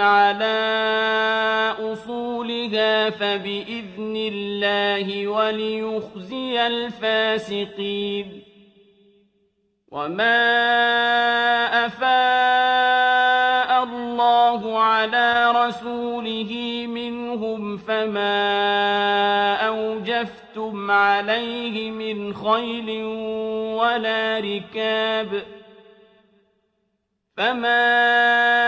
على أصولها فبإذن الله وليخزي الفاسقين وما أفاء الله على رسوله منهم فما أوجفتم عليه من خيل ولا ركاب فما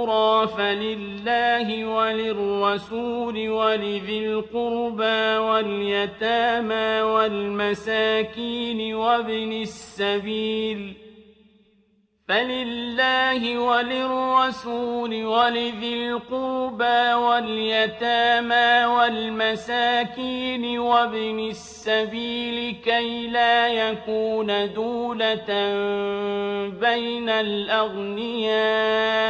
القرى فلله وللرسول ولذي القربى واليتامى والمساكين وابن السبيل. فلله وللرسول ولذي القربى واليتامى والمساكين وابن السبيل كي لا يكون دولة بين الأغنياء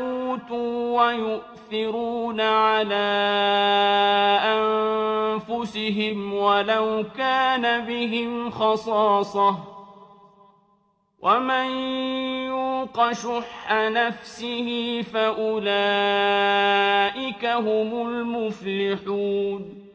أوتوا ويؤثرون على أنفسهم ولو كان بهم خصاصة. ومن يوق شح نفسه فأولئك هم المفلحون.